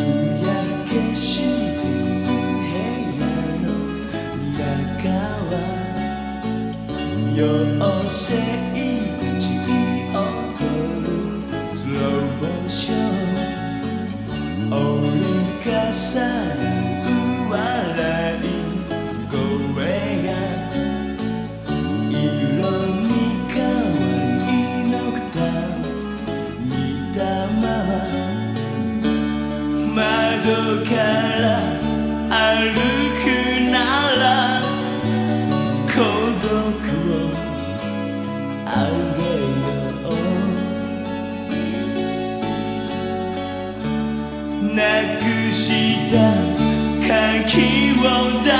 つや消している部屋の中は妖精たち踊るスローモーション。折り重ね窓から歩くなら孤独をあげよう。なくした鍵を出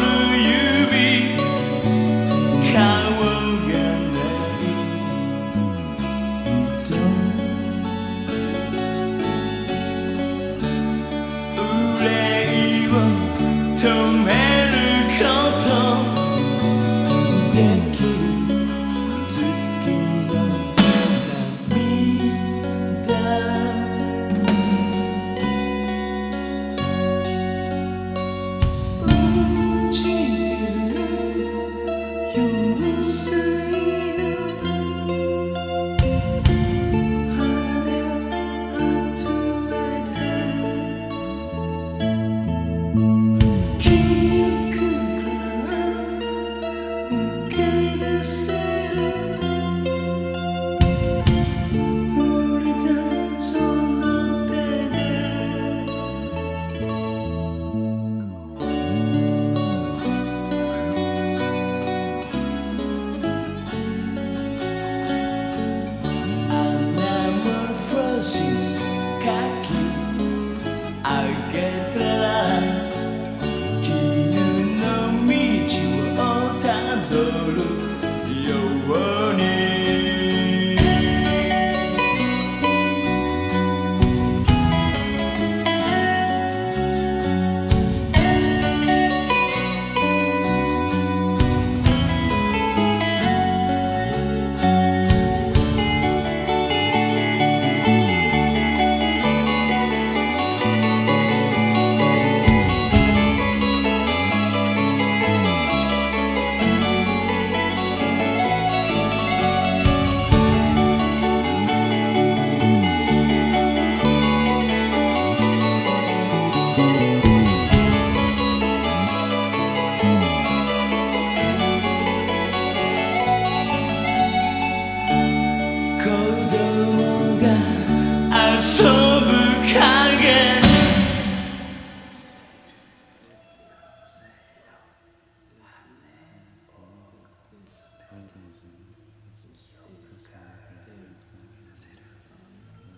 assim.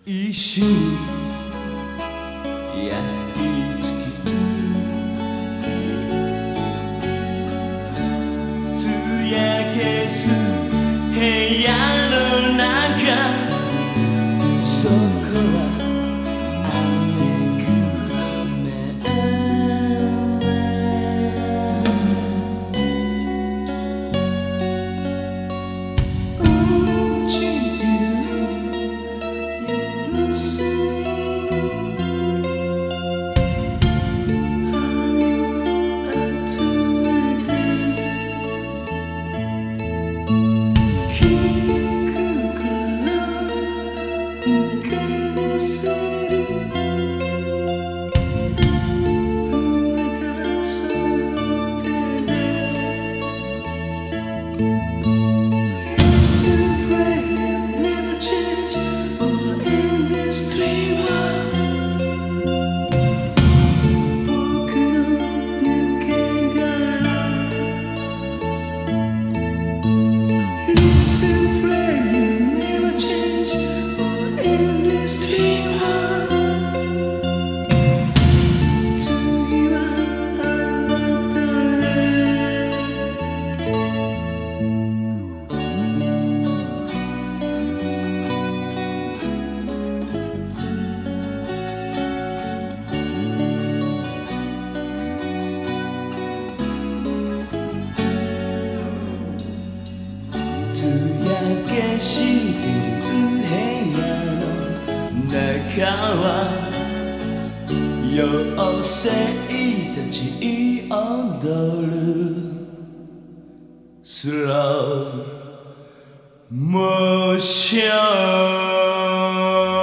一心。けしてる部屋の中は妖精たち踊る。スローモーション。